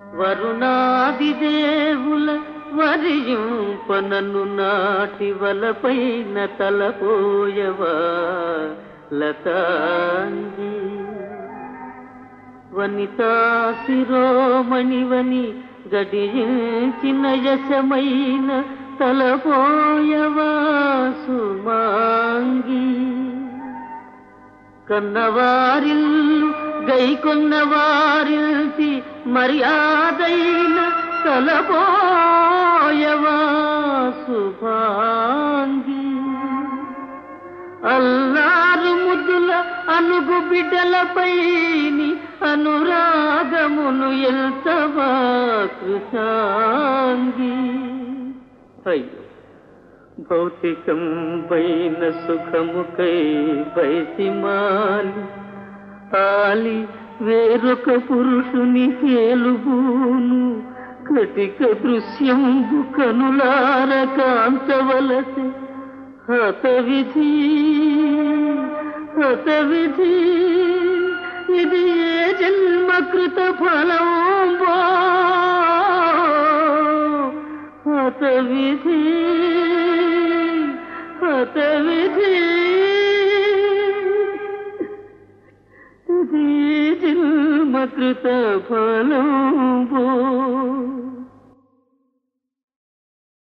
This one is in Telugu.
వరుణాది దేవుల వరియుంపనను నాటి వలపైన తలపోయవా లతాంగి వనితా శిరోమణివని గడిచిన యశమైన తలపోయవా సుమాంగి. కన్నవారిల్లు గైకొన్నవారిల్సి మర్యాదైన తలపోయవా శుభాంగి అల్లారు ముద్దుల అనుగు బిడ్డలపైని అనురాగమును ఎల్తవా కృషాంగి అయ్యో భౌతికం పైన సుఖముకై బయసిమాలి ఆలి వేరొక పురుషుని కేలుబూను కటిక దృశ్యంబు కనులార కాంతవలసి హత విధి హత విధి ఇది ఏ జన్మకృత ఫలంబో హత విధి హత విధి ఇది జన్మకృత ఫలంబో